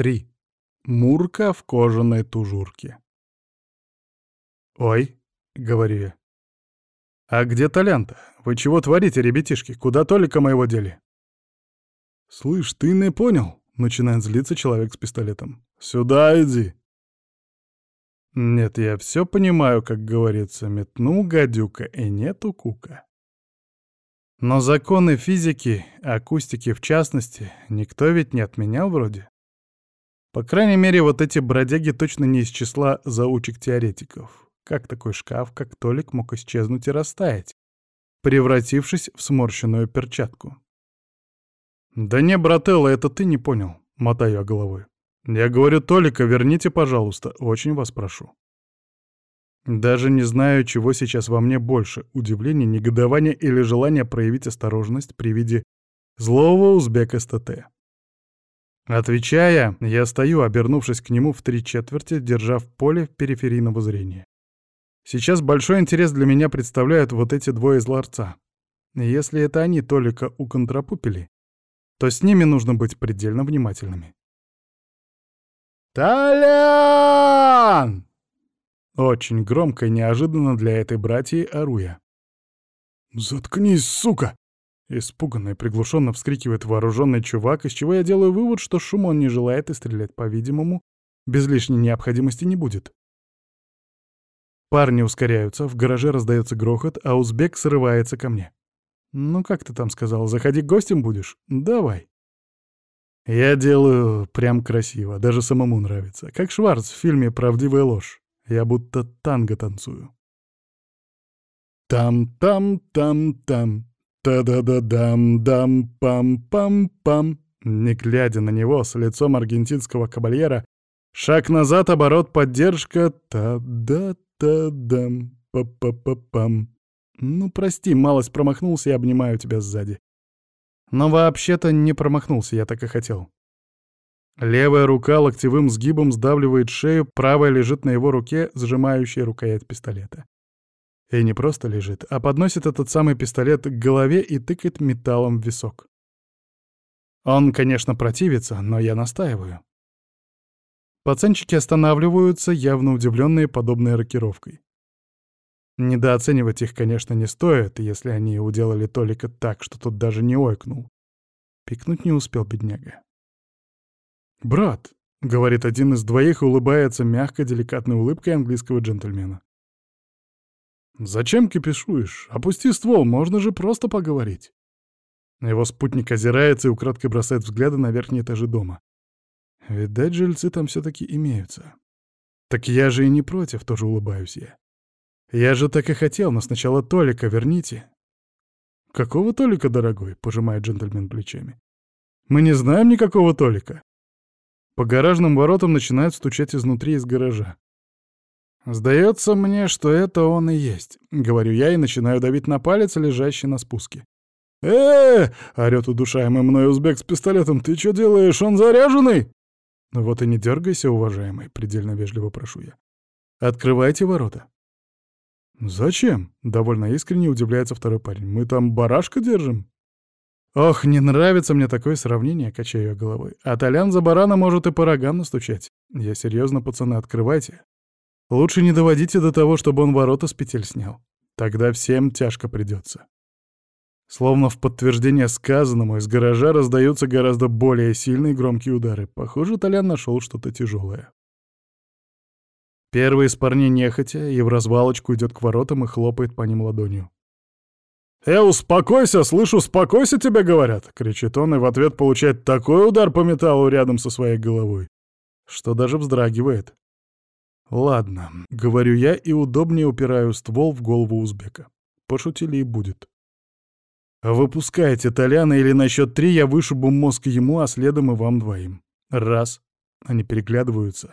Три. Мурка в кожаной тужурке. «Ой», — говорю я. «А где Толянта? Вы чего творите, ребятишки? Куда Толика моего дели?» «Слышь, ты не понял?» — начинает злиться человек с пистолетом. «Сюда иди!» Нет, я все понимаю, как говорится, метнул гадюка, и нету кука. Но законы физики, акустики в частности, никто ведь не отменял вроде. По крайней мере, вот эти бродяги точно не из числа заучек-теоретиков. Как такой шкаф, как Толик, мог исчезнуть и растаять, превратившись в сморщенную перчатку? «Да не, брателло, это ты не понял», — мотаю я головой. «Я говорю, Толика, верните, пожалуйста, очень вас прошу». Даже не знаю, чего сейчас во мне больше — удивление, негодование или желание проявить осторожность при виде злого узбека СТТ. Отвечая, я стою, обернувшись к нему в три четверти, держа в поле периферийного зрения. Сейчас большой интерес для меня представляют вот эти двое из ларца. Если это они только уконтрапупили, то с ними нужно быть предельно внимательными. «Толян!» Очень громко и неожиданно для этой братьи ору. «Заткнись, сука!» Испуганно и приглушенно вскрикивает вооруженный чувак, из чего я делаю вывод, что шум он не желает и стрелять, по-видимому, без лишней необходимости не будет. Парни ускоряются, в гараже раздается грохот, а узбек срывается ко мне. «Ну, как ты там сказал, заходи гостем будешь? Давай». Я делаю прям красиво, даже самому нравится. Как Шварц в фильме «Правдивая ложь». Я будто танго танцую. Там-там-там-там, Та-да-да-дам-дам-пам-пам-пам. Не глядя на него, с лицом аргентинского кабальера, шаг назад, оборот, поддержка. Та-да-та-дам, па-па-па-пам. Ну, прости, малость промахнулся и обнимаю тебя сзади. Но вообще-то не промахнулся, я так и хотел. Левая рука локтевым сгибом сдавливает шею, правая лежит на его руке, сжимающая рукоять пистолета. И не просто лежит, а подносит этот самый пистолет к голове и тыкает металлом в висок. Он, конечно, противится, но я настаиваю. Пацанчики останавливаются, явно удивленные подобной рокировкой. Недооценивать их, конечно, не стоит, если они уделали Толика так, что тот даже не ойкнул. Пикнуть не успел бедняга. «Брат», — говорит один из двоих, улыбается мягко, деликатной улыбкой английского джентльмена. «Зачем кипишуешь? Опусти ствол, можно же просто поговорить». Его спутник озирается и украдкой бросает взгляды на верхние этажи дома. Видать, жильцы там все-таки имеются. Так я же и не против, тоже улыбаюсь я. Я же так и хотел, но сначала Толика верните. Какого Толика, дорогой? Пожимает джентльмен плечами. Мы не знаем никакого Толика. По гаражным воротам начинают стучать изнутри из гаража. «Сдается мне, что это он и есть», — говорю я и начинаю давить на палец, лежащий на спуске. э, орёт удушаемый мной узбек с пистолетом. «Ты что делаешь? Он заряженный?» «Вот и не дергайся, уважаемый», — предельно вежливо прошу я. «Открывайте ворота». «Зачем?» — довольно искренне удивляется второй парень. «Мы там барашка держим?» «Ох, не нравится мне такое сравнение», — качаю головой. «А Толян за барана может и по рогам настучать. Я серьезно, пацаны, открывайте. Лучше не доводите до того, чтобы он ворота с петель снял. Тогда всем тяжко придется. Словно в подтверждение сказанному, из гаража раздаются гораздо более сильные громкие удары. Похоже, Толян нашел что-то тяжелое. Первый из парней нехотя и в развалочку идет к воротам и хлопает по ним ладонью. «Э, успокойся, слышу, успокойся, тебе говорят!» — кричит он и в ответ получает такой удар по металлу рядом со своей головой, что даже вздрагивает. «Ладно», — говорю я и удобнее упираю ствол в голову узбека. Пошутили и будет. «Выпускайте Толяна, или на счет три я вышибу мозг ему, а следом и вам двоим. Раз». Они переглядываются,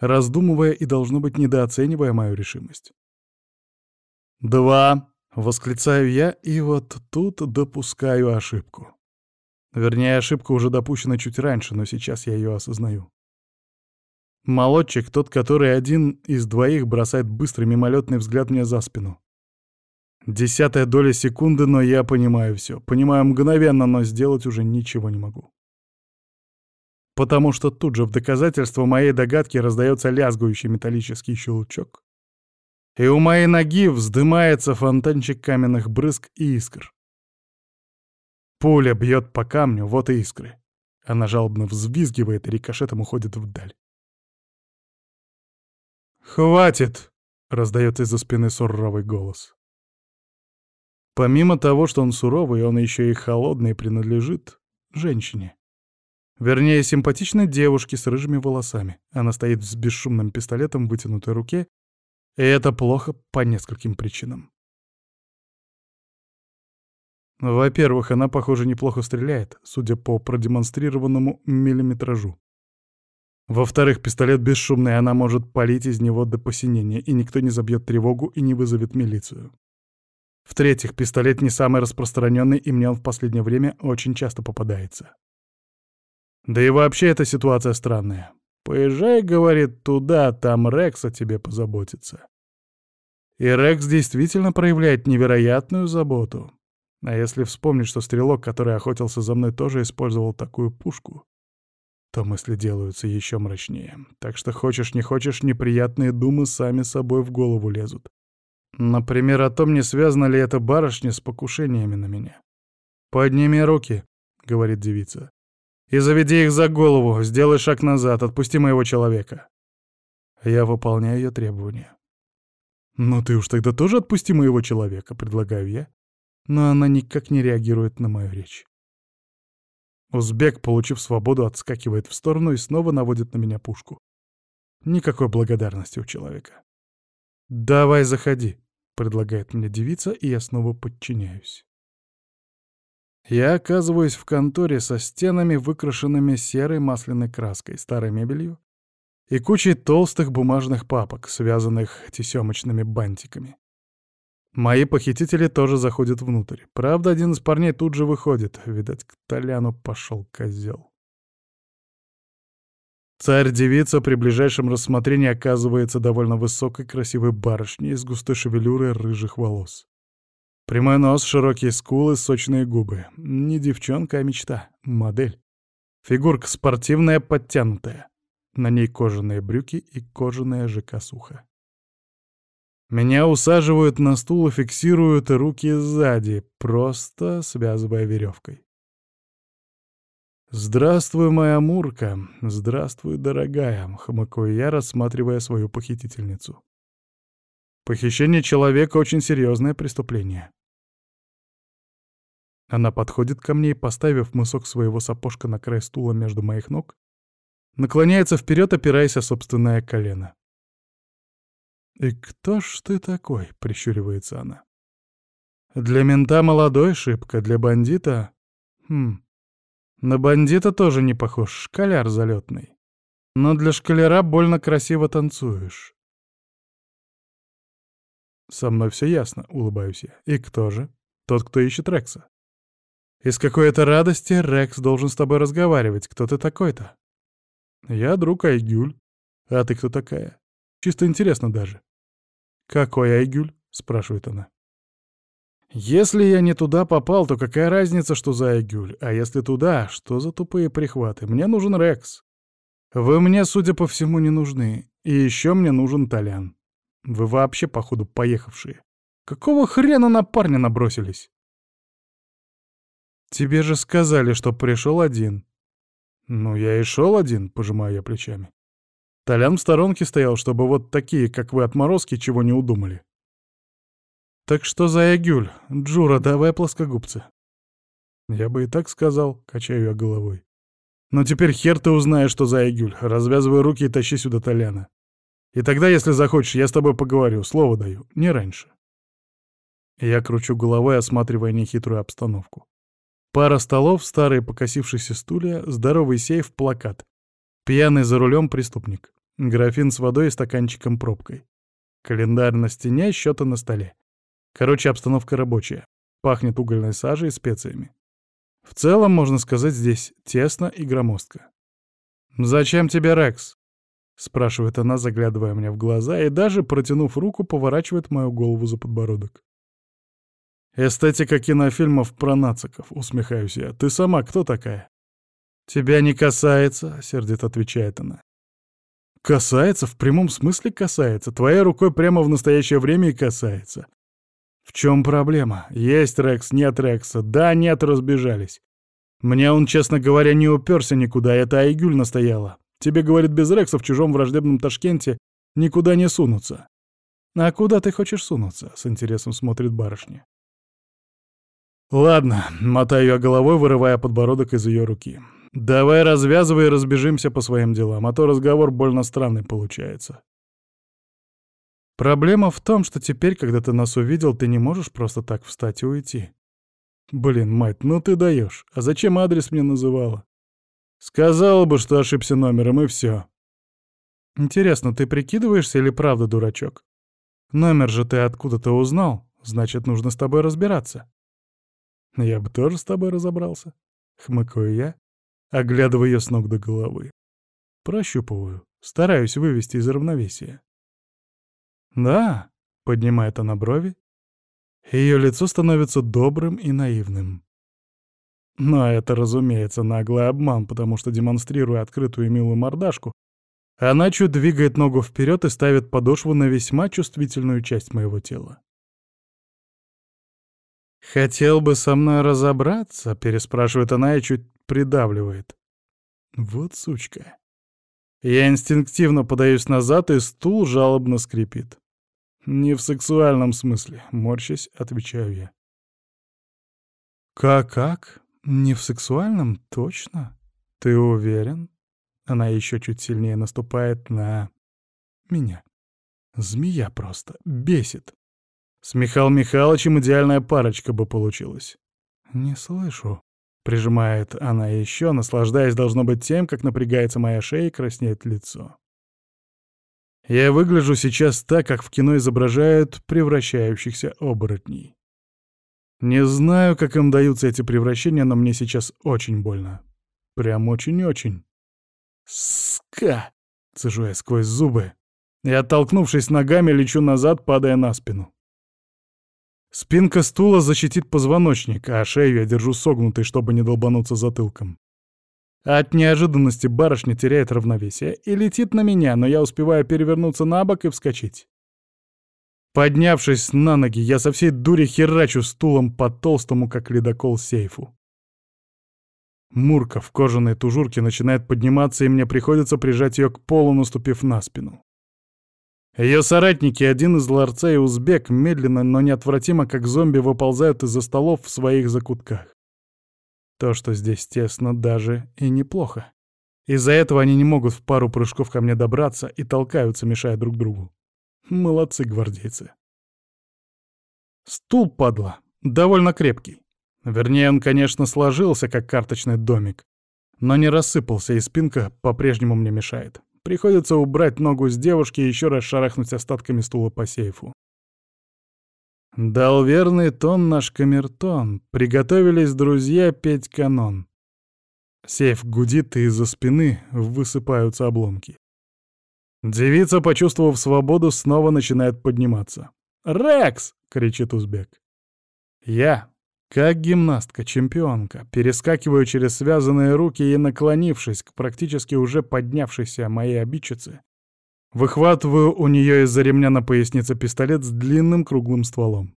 раздумывая и, должно быть, недооценивая мою решимость. «Два», — восклицаю я, и вот тут допускаю ошибку. Вернее, ошибка уже допущена чуть раньше, но сейчас я ее осознаю. Молодчик, тот, который один из двоих бросает быстрый мимолетный взгляд мне за спину. Десятая доля секунды, но я понимаю все. Понимаю мгновенно, но сделать уже ничего не могу. потому что тут же в доказательство моей догадки раздается лязгующий металлический щелчок, и у моей ноги вздымается фонтанчик каменных брызг и искр. Пуля бьет по камню, вот и искры. Она жалобно взвизгивает и рикошетом уходит вдаль. «Хватит!» — раздается из-за спины суровый голос. Помимо того, что он суровый, он еще и холодный принадлежит женщине. Вернее, симпатичной девушке с рыжими волосами. Она стоит с бесшумным пистолетом в вытянутой руке, и это плохо по нескольким причинам. Во-первых, она, похоже, неплохо стреляет, судя по продемонстрированному миллиметражу. Во-вторых, пистолет бесшумный, она может палить из него до посинения, и никто не забьет тревогу и не вызовет милицию. В-третьих, пистолет не самый распространенный, и мне он в последнее время очень часто попадается. Да и вообще эта ситуация странная. Поезжай, говорит, туда, там Рекс о тебе позаботится. И Рекс действительно проявляет невероятную заботу. А если вспомнить, что стрелок, который охотился за мной, тоже использовал такую пушку, то мысли делаются еще мрачнее. Так что хочешь не хочешь, неприятные думы сами собой в голову лезут. Например, о том, не связана ли эта барышня с покушениями на меня. «Подними руки», — говорит девица. «И заведи их за голову, сделай шаг назад, отпусти моего человека». Я выполняю ее требования. «Ну ты уж тогда тоже отпусти моего человека», — предлагаю я. Но она никак не реагирует на мою речь. Узбек, получив свободу, отскакивает в сторону и снова наводит на меня пушку. Никакой благодарности у человека. «Давай заходи», — предлагает мне девица, и я снова подчиняюсь. Я оказываюсь в конторе со стенами, выкрашенными серой масляной краской, старой мебелью и кучей толстых бумажных папок, связанных тесемочными бантиками. Мои похитители тоже заходят внутрь. Правда, один из парней тут же выходит. Видать, к Толяну пошел козел. Царь-девица при ближайшем рассмотрении оказывается довольно высокой красивой барышней с густой шевелюрой рыжих волос. Прямой нос, широкие скулы, сочные губы. Не девчонка, а мечта. Модель. Фигурка спортивная, подтянутая. На ней кожаные брюки и кожаная же косуха. Меня усаживают на стул и фиксируют руки сзади, просто связывая веревкой. «Здравствуй, моя Мурка! Здравствуй, дорогая!» — хмыкаю я, рассматривая свою похитительницу. Похищение человека — очень серьезное преступление. Она подходит ко мне и, поставив мысок своего сапожка на край стула между моих ног, наклоняется вперед, опираясь о собственное колено. «И кто ж ты такой?» — прищуривается она. «Для мента молодой шибко, для бандита...» «Хм... На бандита тоже не похож, школяр залетный. Но для школяра больно красиво танцуешь». «Со мной все ясно», — улыбаюсь я. «И кто же? Тот, кто ищет Рекса». «Из какой-то радости Рекс должен с тобой разговаривать. Кто ты такой-то?» «Я друг Айгюль. А ты кто такая? Чисто интересно даже». «Какой Айгюль?» — спрашивает она. «Если я не туда попал, то какая разница, что за Айгюль? А если туда, что за тупые прихваты? Мне нужен Рекс. Вы мне, судя по всему, не нужны. И еще мне нужен Толян. Вы вообще, походу, поехавшие. Какого хрена на парня набросились?» «Тебе же сказали, что пришел один». «Ну, я и шел один», — пожимаю я плечами. Толян в сторонке стоял, чтобы вот такие, как вы, отморозки, чего не удумали. Так что за Ягюль? Джура, давай плоскогубцы. Я бы и так сказал, качаю я головой. Но теперь хер ты узнаешь, что за Ягюль. Развязывай руки и тащи сюда Толяна. И тогда, если захочешь, я с тобой поговорю, слово даю, не раньше. Я кручу головой, осматривая нехитрую обстановку. Пара столов, старые покосившиеся стулья, здоровый сейф, плакат. Пьяный за рулем преступник. Графин с водой и стаканчиком-пробкой. Календарь на стене, счета на столе. Короче, обстановка рабочая. Пахнет угольной сажей и специями. В целом, можно сказать, здесь тесно и громоздко. «Зачем тебе Рекс?» — спрашивает она, заглядывая мне в глаза, и даже, протянув руку, поворачивает мою голову за подбородок. «Эстетика кинофильмов про нациков», — усмехаюсь я. «Ты сама кто такая?» «Тебя не касается», — сердито отвечает она. «Касается? В прямом смысле касается. Твоей рукой прямо в настоящее время и касается. В чем проблема? Есть Рекс, нет Рекса. Да, нет, разбежались. Мне он, честно говоря, не уперся никуда, это Айгюль настояла. Тебе, говорит, без Рекса в чужом враждебном Ташкенте никуда не сунуться. А куда ты хочешь сунуться? С интересом смотрит барышня. Ладно, мотаю я головой, вырывая подбородок из ее руки. Давай развязывай и разбежимся по своим делам, а то разговор больно странный получается. Проблема в том, что теперь, когда ты нас увидел, ты не можешь просто так встать и уйти. Блин, мать, ну ты даешь. А зачем адрес мне называла? Сказала бы, что ошибся номером, и все. Интересно, ты прикидываешься или правда дурачок? Номер же ты откуда-то узнал, значит, нужно с тобой разбираться. Я бы тоже с тобой разобрался. Хмыкаю я, оглядывая ее с ног до головы. Прощупываю, стараюсь вывести из равновесия. «Да», — поднимает она брови, ее лицо становится добрым и наивным. Но это, разумеется, наглый обман, потому что, демонстрируя открытую и милую мордашку, она чуть двигает ногу вперед и ставит подошву на весьма чувствительную часть моего тела. «Хотел бы со мной разобраться?» — переспрашивает она и чуть придавливает. Вот сучка. Я инстинктивно подаюсь назад, и стул жалобно скрипит. Не в сексуальном смысле, морщась, отвечаю я. «Как-как? Не в сексуальном? Точно? Ты уверен?» Она еще чуть сильнее наступает на... меня. Змея просто. Бесит. С Михаилом Михайловичем идеальная парочка бы получилась. «Не слышу», — прижимает она еще, наслаждаясь, должно быть, тем, как напрягается моя шея и краснеет лицо. Я выгляжу сейчас так, как в кино изображают превращающихся оборотней. Не знаю, как им даются эти превращения, но мне сейчас очень больно. Прям очень-очень. «Ска!» — цежу я сквозь зубы. И, оттолкнувшись ногами, лечу назад, падая на спину. Спинка стула защитит позвоночник, а шею я держу согнутой, чтобы не долбануться затылком. От неожиданности барышня теряет равновесие и летит на меня, но я успеваю перевернуться на бок и вскочить. Поднявшись на ноги, я со всей дури херачу стулом по толстому, как ледокол, сейфу. Мурка в кожаной тужурке начинает подниматься, и мне приходится прижать ее к полу, наступив на спину. Ее соратники, один из ларца и узбек, медленно, но неотвратимо, как зомби, выползают из-за столов в своих закутках. То, что здесь тесно, даже и неплохо. Из-за этого они не могут в пару прыжков ко мне добраться и толкаются, мешая друг другу. Молодцы гвардейцы. Стул, падла, довольно крепкий. Вернее, он, конечно, сложился, как карточный домик, но не рассыпался, и спинка по-прежнему мне мешает. Приходится убрать ногу с девушки и еще раз шарахнуть остатками стула по сейфу. Дал верный тон наш камертон. Приготовились друзья петь канон. Сейф гудит, и из-за спины высыпаются обломки. Девица, почувствовав свободу, снова начинает подниматься. «Рекс!» — кричит узбек. Я, как гимнастка-чемпионка, перескакиваю через связанные руки и, наклонившись к практически уже поднявшейся моей обидчице, выхватываю у нее из-за ремня на пояснице пистолет с длинным круглым стволом.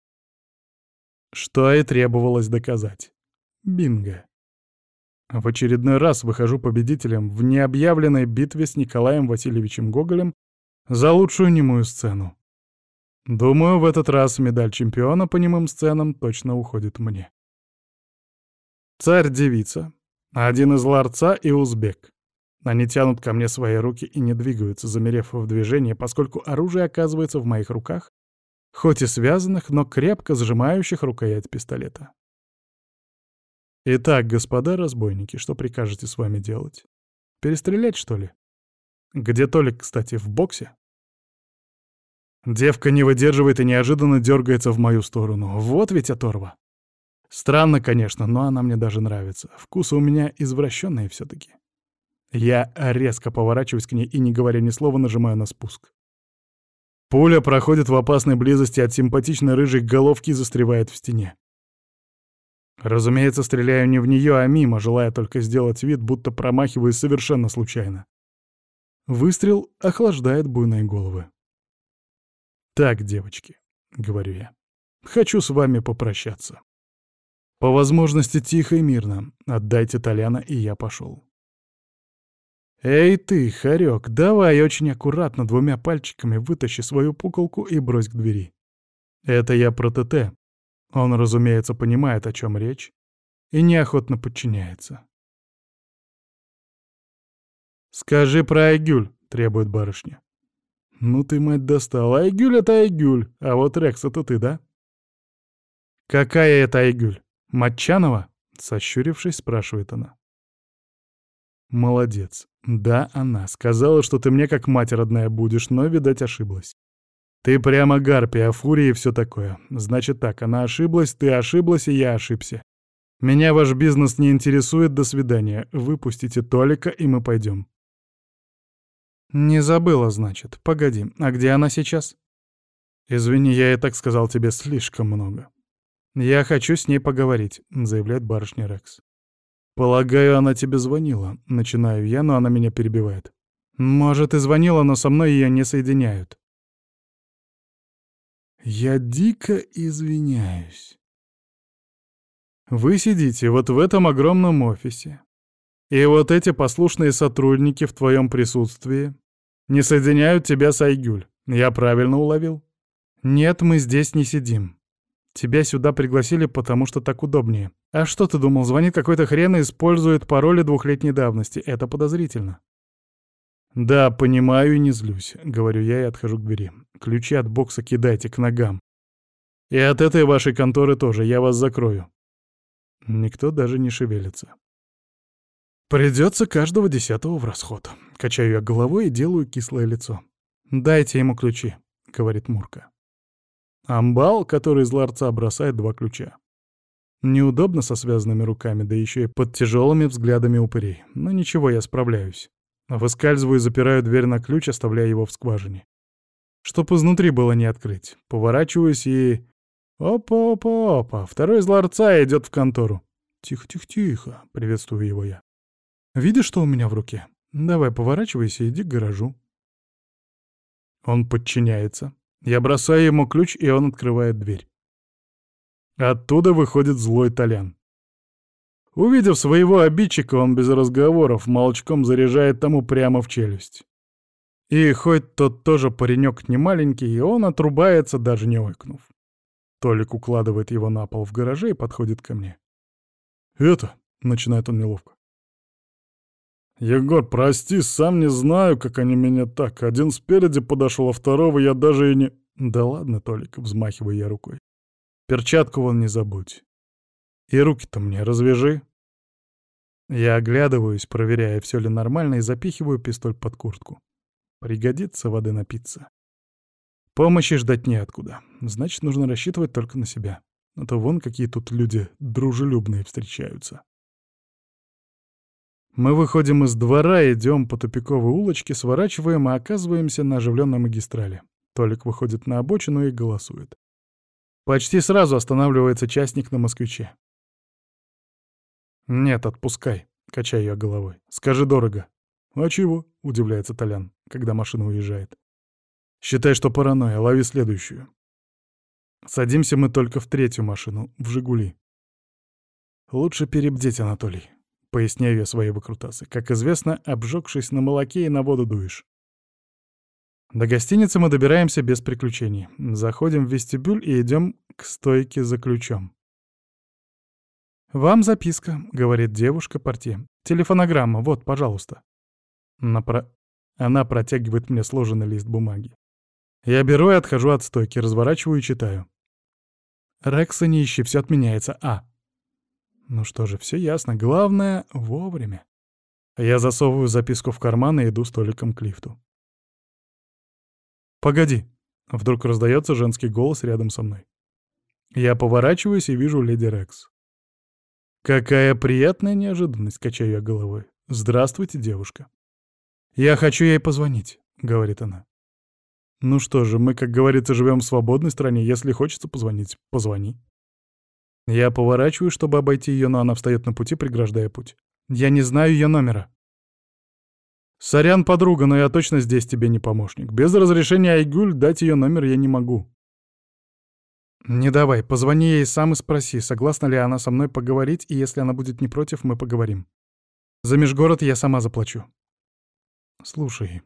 Что и требовалось доказать. Бинго. В очередной раз выхожу победителем в необъявленной битве с Николаем Васильевичем Гоголем за лучшую немую сцену. Думаю, в этот раз медаль чемпиона по немым сценам точно уходит мне. Царь-девица, один из ларца и узбек. Они тянут ко мне свои руки и не двигаются, замерев в движении, поскольку оружие оказывается в моих руках, хоть и связанных, но крепко сжимающих рукоять пистолета. Итак, господа разбойники, что прикажете с вами делать? Перестрелять, что ли? Где Толик, кстати, в боксе? Девка не выдерживает и неожиданно дергается в мою сторону. Вот ведь оторва. Странно, конечно, но она мне даже нравится. Вкусы у меня извращенные все таки Я резко поворачиваюсь к ней и, не говоря ни слова, нажимаю на спуск. Пуля проходит в опасной близости от симпатичной рыжей головки и застревает в стене. Разумеется, стреляю не в нее, а мимо, желая только сделать вид, будто промахиваюсь совершенно случайно. Выстрел охлаждает буйные головы. «Так, девочки», — говорю я, — «хочу с вами попрощаться. По возможности тихо и мирно. Отдайте Толяна, и я пошел. «Эй ты, хорек, давай очень аккуратно двумя пальчиками вытащи свою пуколку и брось к двери. Это я про ТТ. Он, разумеется, понимает, о чем речь, и неохотно подчиняется. «Скажи про Айгюль», — требует барышня. «Ну ты, мать, достал. Айгюль — это Айгюль, а вот Рекс — это ты, да?» «Какая это Айгюль? Матчанова?» — сощурившись, спрашивает она. «Молодец. Да, она. Сказала, что ты мне как мать родная будешь, но, видать, ошиблась. Ты прямо гарпия, фурия и все такое. Значит так, она ошиблась, ты ошиблась, и я ошибся. Меня ваш бизнес не интересует, до свидания. Выпустите Толика, и мы пойдем. Не забыла, значит. Погоди, а где она сейчас? Извини, я и так сказал тебе слишком много. Я хочу с ней поговорить, заявляет барышня Рекс. «Полагаю, она тебе звонила». Начинаю я, но она меня перебивает. «Может, и звонила, но со мной ее не соединяют». Я дико извиняюсь. Вы сидите вот в этом огромном офисе, и вот эти послушные сотрудники в твоем присутствии не соединяют тебя с Айгюль. Я правильно уловил? Нет, мы здесь не сидим. Тебя сюда пригласили, потому что так удобнее. А что ты думал, звонит какой-то хрен и использует пароли двухлетней давности. Это подозрительно. Да, понимаю и не злюсь, говорю я и отхожу к двери. Ключи от бокса кидайте к ногам. И от этой вашей конторы тоже, я вас закрою. Никто даже не шевелится. Придется каждого десятого в расход. Качаю я головой и делаю кислое лицо. «Дайте ему ключи», — говорит Мурка. Амбал, который из ларца бросает два ключа. Неудобно со связанными руками, да еще и под тяжелыми взглядами упырей. Но ничего, я справляюсь. Выскальзываю и запираю дверь на ключ, оставляя его в скважине. Чтоб изнутри было не открыть. Поворачиваюсь и... Опа-опа-опа, второй из ларца идет в контору. Тихо-тихо-тихо, приветствую его я. Видишь, что у меня в руке? Давай поворачивайся и иди к гаражу. Он подчиняется, я бросаю ему ключ, и он открывает дверь. Оттуда выходит злой Толян. Увидев своего обидчика, он без разговоров молчком заряжает тому прямо в челюсть. И хоть тот тоже паренек не маленький, он отрубается, даже не ойкнув. Толик укладывает его на пол в гараже и подходит ко мне. «Это...» — начинает он неловко. «Егор, прости, сам не знаю, как они меня так. Один спереди подошел, а второго я даже и не...» «Да ладно, Толик», — взмахиваю я рукой. «Перчатку вон не забудь. И руки-то мне развяжи». Я оглядываюсь, проверяя, все ли нормально, и запихиваю пистоль под куртку. Пригодится воды напиться. Помощи ждать неоткуда. Значит, нужно рассчитывать только на себя. А то вон какие тут люди дружелюбные встречаются. Мы выходим из двора, идем по тупиковой улочке, сворачиваем и оказываемся на оживленной магистрали. Толик выходит на обочину и голосует. Почти сразу останавливается частник на москвиче. «Нет, отпускай», — качаю я головой. «Скажи дорого». «А чего?» — удивляется Толян, когда машина уезжает. «Считай, что паранойя, лови следующую». Садимся мы только в третью машину, в «Жигули». Лучше перебдеть, Анатолий. Поясняю я свои выкрутасы. Как известно, обжегшись на молоке и на воду дуешь. До гостиницы мы добираемся без приключений. Заходим в вестибюль и идем к стойке за ключом. «Вам записка», — говорит девушка портье. «Телефонограмма, вот, пожалуйста». Она, про... Она протягивает мне сложенный лист бумаги. Я беру и отхожу от стойки, разворачиваю и читаю. «Рекса не ищи, все отменяется. А. Ну что же, все ясно. Главное — вовремя. Я засовываю записку в карман и иду столиком к лифту. «Погоди!» — вдруг раздается женский голос рядом со мной. Я поворачиваюсь и вижу леди Рекс. «Какая приятная неожиданность!» — качаю я головой. «Здравствуйте, девушка!» «Я хочу ей позвонить», — говорит она. «Ну что же, мы, как говорится, живем в свободной стране. Если хочется позвонить, позвони». Я поворачиваю, чтобы обойти ее, но она встает на пути, преграждая путь. Я не знаю ее номера. Сорян, подруга, но я точно здесь тебе не помощник. Без разрешения Айгуль дать ее номер я не могу. Не давай, позвони ей сам и спроси, согласна ли она со мной поговорить, и если она будет не против, мы поговорим. За межгород я сама заплачу. Слушай,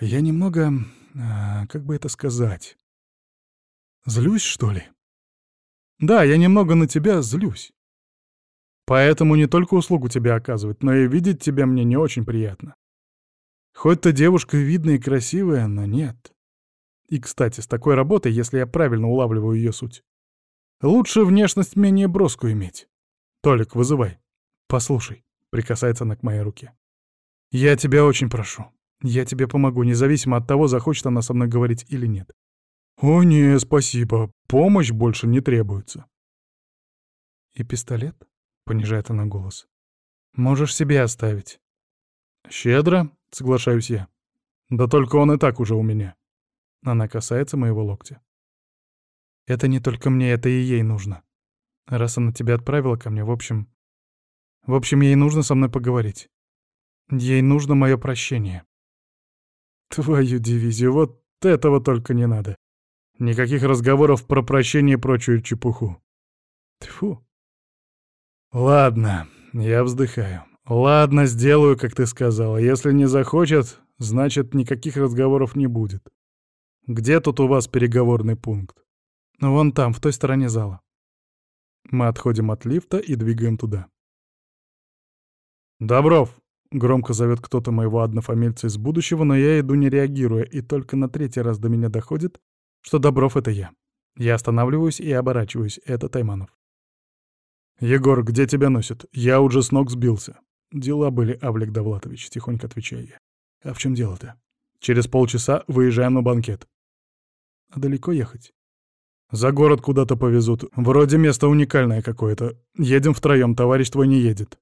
я немного... А, как бы это сказать? Злюсь, что ли? Да, я немного на тебя злюсь. Поэтому не только услугу тебе оказывать, но и видеть тебя мне не очень приятно. Хоть ты девушка видная и красивая, но нет. И, кстати, с такой работой, если я правильно улавливаю ее суть, лучше внешность менее броскую иметь. Толик, вызывай. Послушай, прикасается она к моей руке. Я тебя очень прошу. Я тебе помогу, независимо от того, захочет она со мной говорить или нет. «О, не, спасибо. Помощь больше не требуется». «И пистолет?» — понижает она голос. «Можешь себе оставить». «Щедро», — соглашаюсь я. «Да только он и так уже у меня». Она касается моего локтя. «Это не только мне, это и ей нужно. Раз она тебя отправила ко мне, в общем... В общем, ей нужно со мной поговорить. Ей нужно мое прощение». «Твою дивизию, вот этого только не надо. Никаких разговоров про прощение и прочую чепуху. Тьфу. Ладно, я вздыхаю. Ладно, сделаю, как ты сказала. Если не захочет, значит, никаких разговоров не будет. Где тут у вас переговорный пункт? Вон там, в той стороне зала. Мы отходим от лифта и двигаем туда. «Добров!» — громко зовет кто-то моего однофамильца из будущего, но я иду не реагируя, и только на третий раз до меня доходит, что Добров — это я. Я останавливаюсь и оборачиваюсь. Это Тайманов. «Егор, где тебя носит? Я уже с ног сбился». «Дела были, Авлик Довлатович», — тихонько отвечаю я. «А в чем дело-то?» «Через полчаса выезжаем на банкет». «А далеко ехать?» «За город куда-то повезут. Вроде место уникальное какое-то. Едем втроем, товарищ твой не едет».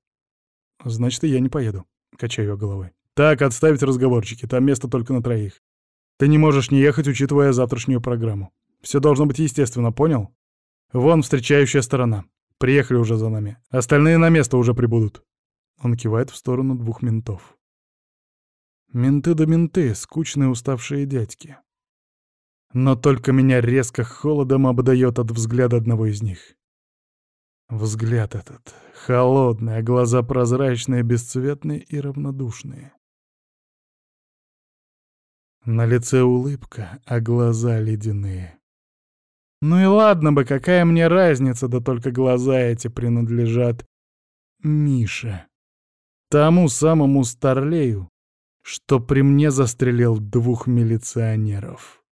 «Значит, и я не поеду», — качаю головой. «Так, отставить разговорчики, там место только на троих. Ты не можешь не ехать, учитывая завтрашнюю программу. Все должно быть естественно, понял? Вон встречающая сторона. Приехали уже за нами. Остальные на место уже прибудут. Он кивает в сторону двух ментов. Менты да менты, скучные уставшие дядьки. Но только меня резко холодом обдает от взгляда одного из них. Взгляд этот холодный, а глаза прозрачные, бесцветные и равнодушные. На лице улыбка, а глаза ледяные. Ну и ладно бы, какая мне разница, да только глаза эти принадлежат Мише. Тому самому старлею, что при мне застрелил двух милиционеров.